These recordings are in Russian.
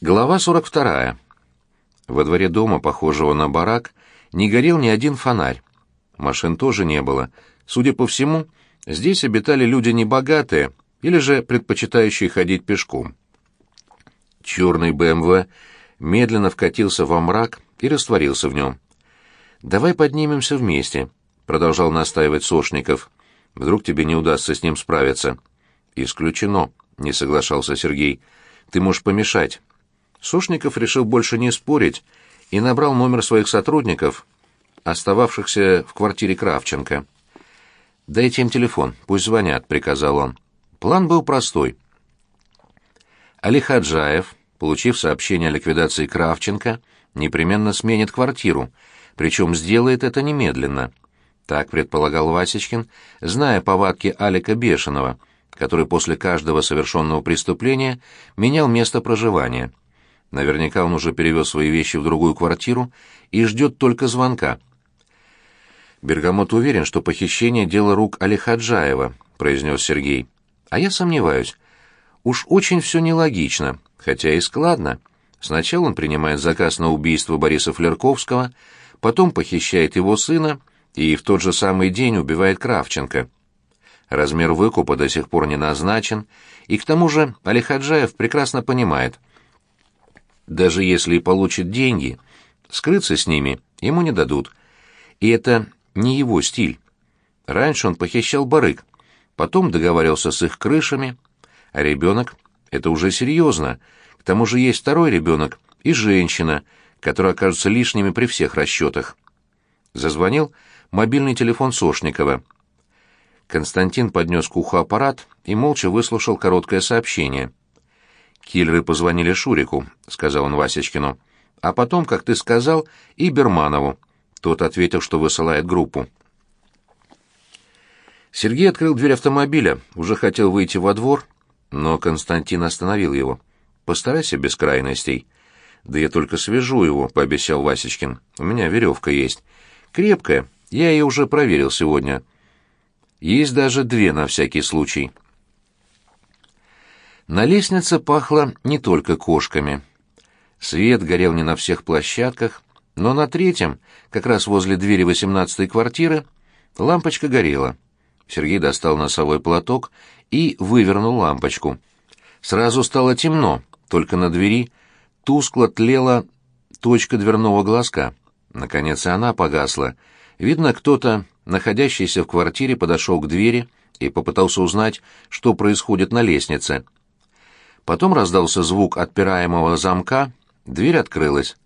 Глава 42. Во дворе дома, похожего на барак, не горел ни один фонарь. Машин тоже не было. Судя по всему, здесь обитали люди небогатые или же предпочитающие ходить пешком. Черный БМВ медленно вкатился во мрак и растворился в нем. «Давай поднимемся вместе», — продолжал настаивать Сошников. «Вдруг тебе не удастся с ним справиться». «Исключено», — не соглашался Сергей. «Ты можешь помешать». Сушников решил больше не спорить и набрал номер своих сотрудников, остававшихся в квартире Кравченко. «Дайте им телефон, пусть звонят», — приказал он. План был простой. Али Хаджаев, получив сообщение о ликвидации Кравченко, непременно сменит квартиру, причем сделает это немедленно. Так предполагал Васечкин, зная повадки Алика Бешеного, который после каждого совершенного преступления менял место проживания. Наверняка он уже перевез свои вещи в другую квартиру и ждет только звонка. «Бергамот уверен, что похищение — дело рук Алихаджаева», — произнес Сергей. «А я сомневаюсь. Уж очень все нелогично, хотя и складно. Сначала он принимает заказ на убийство Бориса Флерковского, потом похищает его сына и в тот же самый день убивает Кравченко. Размер выкупа до сих пор не назначен, и к тому же Алихаджаев прекрасно понимает — даже если и получит деньги, скрыться с ними ему не дадут. И это не его стиль. Раньше он похищал барыг, потом договаривался с их крышами, а ребенок — это уже серьезно. К тому же есть второй ребенок и женщина, которые окажутся лишними при всех расчетах. Зазвонил мобильный телефон Сошникова. Константин поднес к уху аппарат и молча выслушал короткое сообщение — «Киллеры позвонили Шурику», — сказал он Васечкину. «А потом, как ты сказал, и Берманову». Тот ответил, что высылает группу. Сергей открыл дверь автомобиля, уже хотел выйти во двор, но Константин остановил его. «Постарайся без крайностей». «Да я только свяжу его», — пообещал Васечкин. «У меня веревка есть. Крепкая, я ее уже проверил сегодня. Есть даже две на всякий случай». На лестнице пахло не только кошками. Свет горел не на всех площадках, но на третьем, как раз возле двери восемнадцатой квартиры, лампочка горела. Сергей достал носовой платок и вывернул лампочку. Сразу стало темно, только на двери тускло тлела точка дверного глазка. Наконец и она погасла. Видно, кто-то, находящийся в квартире, подошел к двери и попытался узнать, что происходит на лестнице. Потом раздался звук отпираемого замка, дверь открылась.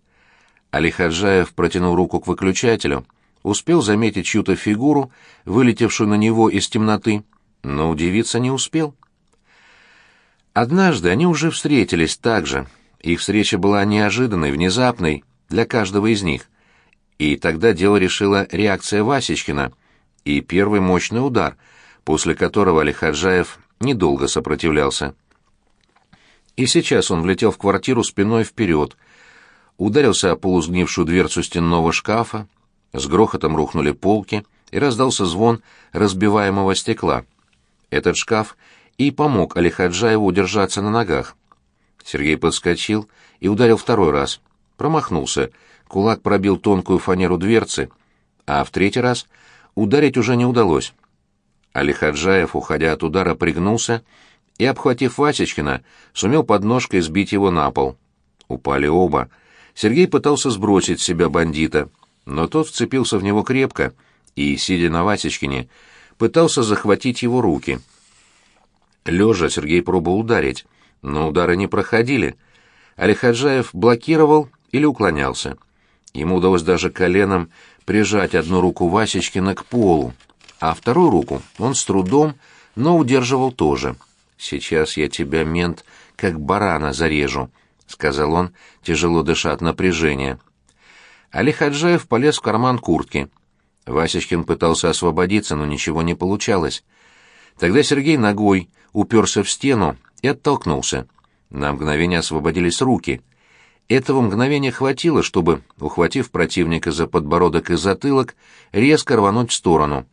Али Хаджаев протянул руку к выключателю, успел заметить чью-то фигуру, вылетевшую на него из темноты, но удивиться не успел. Однажды они уже встретились так же. Их встреча была неожиданной, внезапной для каждого из них. И тогда дело решила реакция Васечкина и первый мощный удар, после которого Алихаджаев недолго сопротивлялся. И сейчас он влетел в квартиру спиной вперед, ударился о полусгнившую дверцу стенного шкафа, с грохотом рухнули полки, и раздался звон разбиваемого стекла. Этот шкаф и помог Алихаджаеву удержаться на ногах. Сергей подскочил и ударил второй раз. Промахнулся. Кулак пробил тонкую фанеру дверцы, а в третий раз ударить уже не удалось. Алихаджаев, уходя от удара, пригнулся и, обхватив Васечкина, сумел подножкой сбить его на пол. Упали оба. Сергей пытался сбросить с себя бандита, но тот вцепился в него крепко и, сидя на Васечкине, пытался захватить его руки. Лежа Сергей пробовал ударить, но удары не проходили. Алихаджаев блокировал или уклонялся. Ему удалось даже коленом прижать одну руку Васечкина к полу, а вторую руку он с трудом, но удерживал тоже — «Сейчас я тебя, мент, как барана зарежу», — сказал он, тяжело дыша от напряжения. Али Хаджаев полез в карман куртки. Васечкин пытался освободиться, но ничего не получалось. Тогда Сергей ногой уперся в стену и оттолкнулся. На мгновение освободились руки. Этого мгновения хватило, чтобы, ухватив противника за подбородок и затылок, резко рвануть в сторону.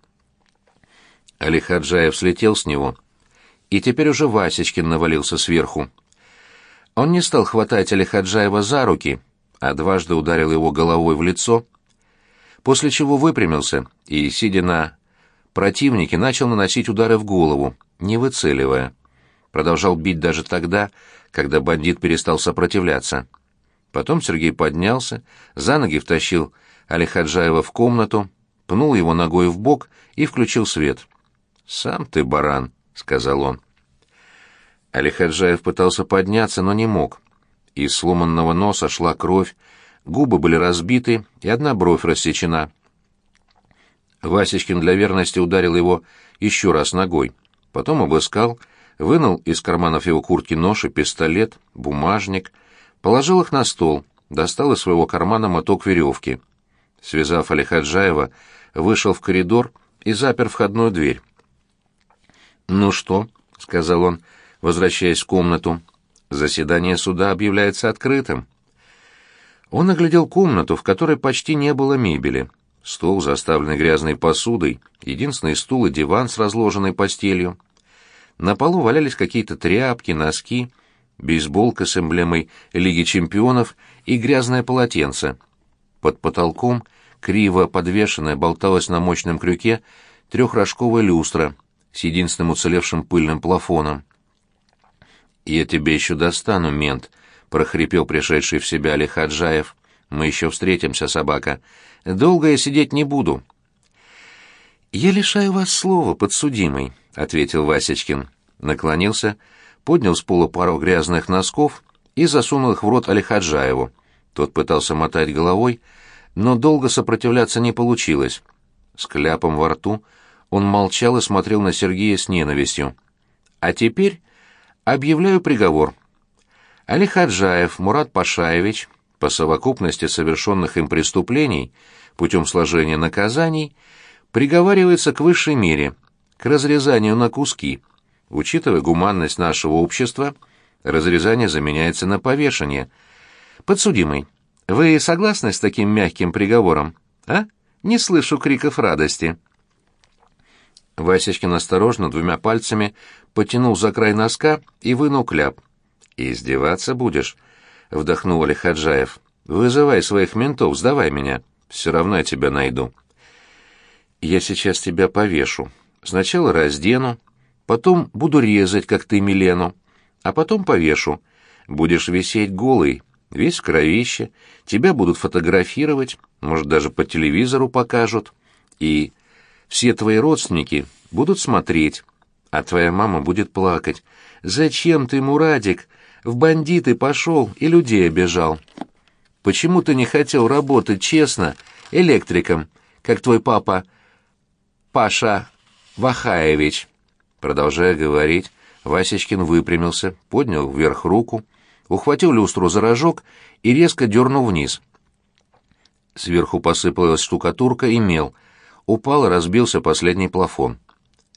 Али Хаджаев слетел с него — и теперь уже Васечкин навалился сверху. Он не стал хватать Алихаджаева за руки, а дважды ударил его головой в лицо, после чего выпрямился и, сидя на противнике, начал наносить удары в голову, не выцеливая. Продолжал бить даже тогда, когда бандит перестал сопротивляться. Потом Сергей поднялся, за ноги втащил Алихаджаева в комнату, пнул его ногой в бок и включил свет. «Сам ты баран», — сказал он. Алихаджаев пытался подняться, но не мог. Из сломанного носа шла кровь, губы были разбиты и одна бровь рассечена. Васечкин для верности ударил его еще раз ногой. Потом обыскал, вынул из карманов его куртки нож и пистолет, бумажник, положил их на стол, достал из своего кармана моток веревки. Связав Алихаджаева, вышел в коридор и запер входную дверь. «Ну что?» — сказал он, возвращаясь в комнату. «Заседание суда объявляется открытым». Он оглядел комнату, в которой почти не было мебели. Стол, заставленный грязной посудой, единственный стул и диван с разложенной постелью. На полу валялись какие-то тряпки, носки, бейсболка с эмблемой Лиги чемпионов и грязное полотенце. Под потолком, криво подвешенная, болталась на мощном крюке трехрожковая люстра с единственным уцелевшим пыльным плафоном. «Я тебе еще достану, мент», — прохрипел пришедший в себя Алихаджаев. «Мы еще встретимся, собака. Долго я сидеть не буду». «Я лишаю вас слова, подсудимый», — ответил Васечкин. Наклонился, поднял с пола пару грязных носков и засунул их в рот Алихаджаеву. Тот пытался мотать головой, но долго сопротивляться не получилось. С кляпом во рту он молчал и смотрел на Сергея с ненавистью. «А теперь объявляю приговор. Али Хаджаев Мурат Пашаевич по совокупности совершенных им преступлений путем сложения наказаний приговаривается к высшей мере, к разрезанию на куски. Учитывая гуманность нашего общества, разрезание заменяется на повешение. Подсудимый, вы согласны с таким мягким приговором? А? Не слышу криков радости. Васечкин осторожно двумя пальцами потянул за край носка и вынул кляп. «Издеваться будешь?» — вдохнул Алихаджаев. «Вызывай своих ментов, сдавай меня. Все равно я тебя найду». «Я сейчас тебя повешу. Сначала раздену, потом буду резать, как ты Милену, а потом повешу. Будешь висеть голый, весь в кровище, тебя будут фотографировать, может, даже по телевизору покажут, и все твои родственники будут смотреть, а твоя мама будет плакать. «Зачем ты, Мурадик, в бандиты пошел и людей обижал. Почему ты не хотел работать честно, электриком, как твой папа Паша Вахаевич?» Продолжая говорить, Васечкин выпрямился, поднял вверх руку, ухватил люстру за рожок и резко дернул вниз. Сверху посыпалась штукатурка и мел. Упал и разбился последний плафон.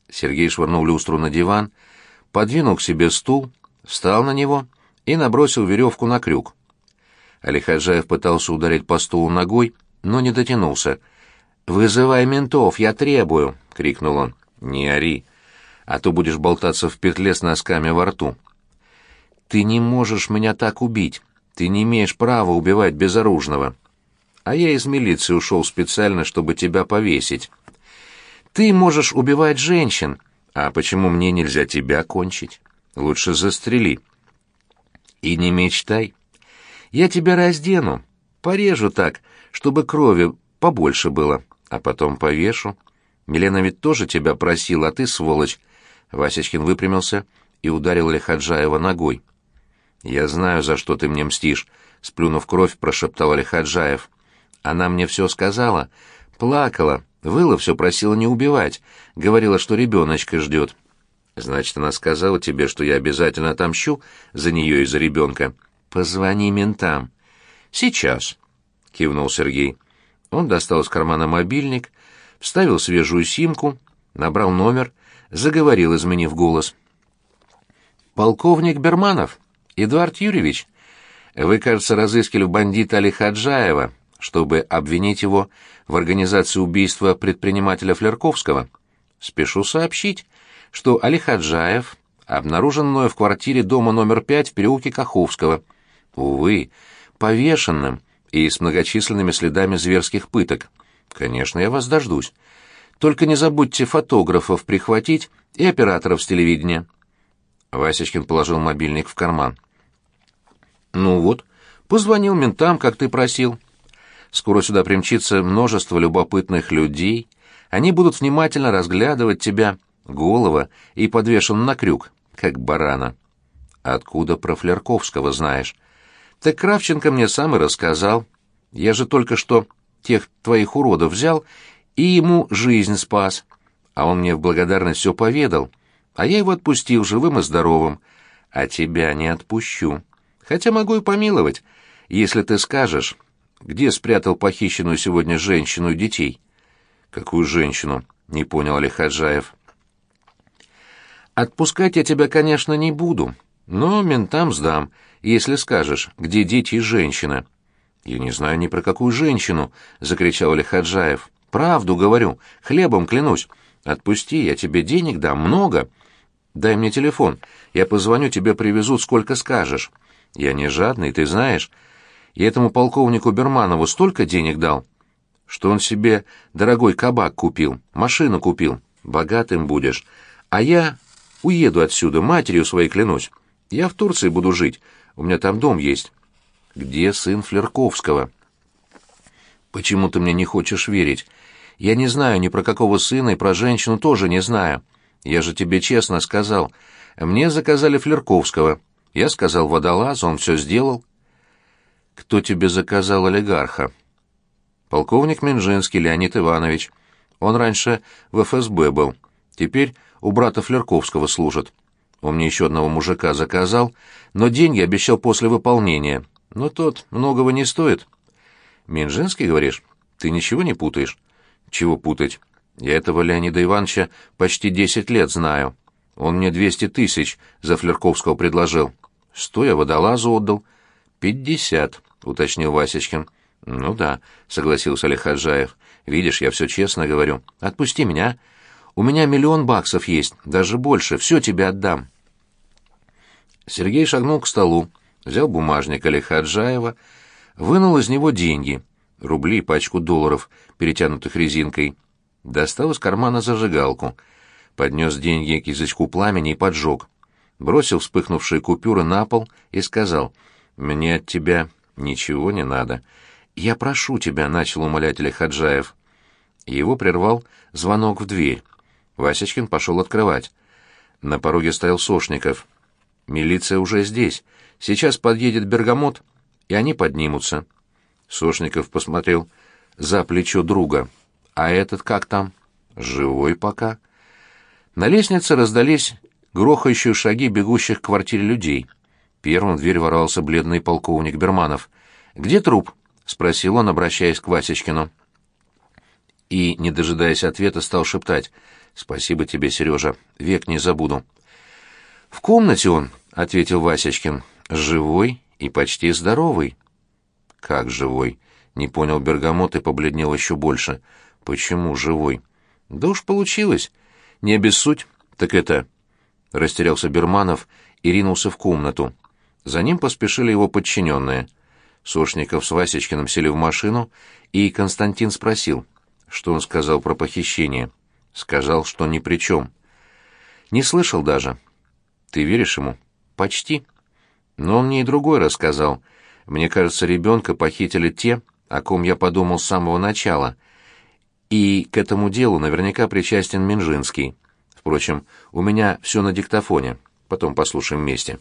Сергей швырнул люстру на диван, подвинул к себе стул, встал на него и набросил веревку на крюк. Алихаджаев пытался ударить по стулу ногой, но не дотянулся. «Вызывай ментов, я требую!» — крикнул он. «Не ори, а то будешь болтаться в петле с носками во рту». «Ты не можешь меня так убить. Ты не имеешь права убивать безоружного. А я из милиции ушел специально, чтобы тебя повесить. Ты можешь убивать женщин, а почему мне нельзя тебя кончить? Лучше застрели». И не мечтай. Я тебя раздену, порежу так, чтобы крови побольше было, а потом повешу. Милена ведь тоже тебя просила, а ты сволочь. Васечкин выпрямился и ударил Лихаджаева ногой. «Я знаю, за что ты мне мстишь», — сплюнув кровь, прошептал Лихаджаев. «Она мне все сказала, плакала, выла все просила не убивать, говорила, что ребеночка ждет. Значит, она сказала тебе, что я обязательно отомщу за нее и за ребенка. Позвони ментам. Сейчас, кивнул Сергей. Он достал из кармана мобильник, вставил свежую симку, набрал номер, заговорил, изменив голос. Полковник Берманов, Эдуард Юрьевич, вы, кажется, разыскали бандита Али Хаджаева, чтобы обвинить его в организации убийства предпринимателя Флерковского. Спешу сообщить, что Али Хаджаев обнаружен мною в квартире дома номер пять в переулке Каховского. Увы, повешенным и с многочисленными следами зверских пыток. Конечно, я вас дождусь. Только не забудьте фотографов прихватить и операторов с телевидения. Васечкин положил мобильник в карман. Ну вот, позвонил ментам, как ты просил. Скоро сюда примчится множество любопытных людей. Они будут внимательно разглядывать тебя, голова и подвешен на крюк, как барана. Откуда про Флерковского знаешь? Так Кравченко мне сам и рассказал. Я же только что тех твоих уродов взял и ему жизнь спас. А он мне в благодарность все поведал, а я его отпустил живым и здоровым. А тебя не отпущу. Хотя могу и помиловать, если ты скажешь, где спрятал похищенную сегодня женщину и детей. Какую женщину? Не понял Алихаджаев. Отпускать я тебя, конечно, не буду, но ментам сдам, если скажешь, где дети и женщина. Я не знаю ни про какую женщину, закричал Алихаджаев. Правду говорю, хлебом клянусь. Отпусти, я тебе денег дам много. Дай мне телефон, я позвоню, тебе привезут, сколько скажешь. Я не жадный, ты знаешь. Я этому полковнику Берманову столько денег дал, что он себе дорогой кабак купил, машину купил. Богатым будешь. А я уеду отсюда, матерью своей клянусь. Я в Турции буду жить, у меня там дом есть. Где сын Флерковского? Почему ты мне не хочешь верить? Я не знаю ни про какого сына и про женщину тоже не знаю. Я же тебе честно сказал. Мне заказали Флерковского. Я сказал водолаз, он все сделал. Кто тебе заказал олигарха? Полковник Минжинский Леонид Иванович. Он раньше в ФСБ был. Теперь у брата Флерковского служит. Он мне еще одного мужика заказал, но деньги обещал после выполнения. Но тот многого не стоит. Минжинский, говоришь? Ты ничего не путаешь? Чего путать? Я этого Леонида Ивановича почти десять лет знаю. Он мне двести тысяч за Флерковского предложил. Сто я водолазу отдал. Пятьдесят, уточнил Васечкин. Ну да, согласился Олег Хаджаев. Видишь, я все честно говорю. Отпусти меня. У меня миллион баксов есть, даже больше. Все тебе отдам. Сергей шагнул к столу, взял бумажник Олега Хаджаева, вынул из него деньги, рубли и пачку долларов, перетянутых резинкой, достал из кармана зажигалку, поднес деньги к язычку пламени и поджег бросил вспыхнувшие купюры на пол и сказал, «Мне от тебя ничего не надо. Я прошу тебя», — начал умолять Хаджаев. Его прервал звонок в дверь. Васечкин пошел открывать. На пороге стоял Сошников. «Милиция уже здесь. Сейчас подъедет Бергамот, и они поднимутся». Сошников посмотрел за плечо друга. «А этот как там?» «Живой пока». На лестнице раздались грохающие шаги бегущих к квартире людей. Первым в дверь ворвался бледный полковник Берманов. «Где труп?» — спросил он, обращаясь к Васечкину. И, не дожидаясь ответа, стал шептать. «Спасибо тебе, Сережа, век не забуду». «В комнате он», — ответил Васечкин, — «живой и почти здоровый». «Как живой?» — не понял Бергамот и побледнел еще больше. «Почему живой?» «Да уж получилось. Не обессудь. Так это, Растерялся Берманов и ринулся в комнату. За ним поспешили его подчиненные. Сошников с Васечкиным сели в машину, и Константин спросил, что он сказал про похищение. Сказал, что ни при чем. Не слышал даже. Ты веришь ему? Почти. Но он мне и другой рассказал. Мне кажется, ребенка похитили те, о ком я подумал с самого начала. И к этому делу наверняка причастен Минжинский. Впрочем, у меня все на диктофоне. Потом послушаем вместе.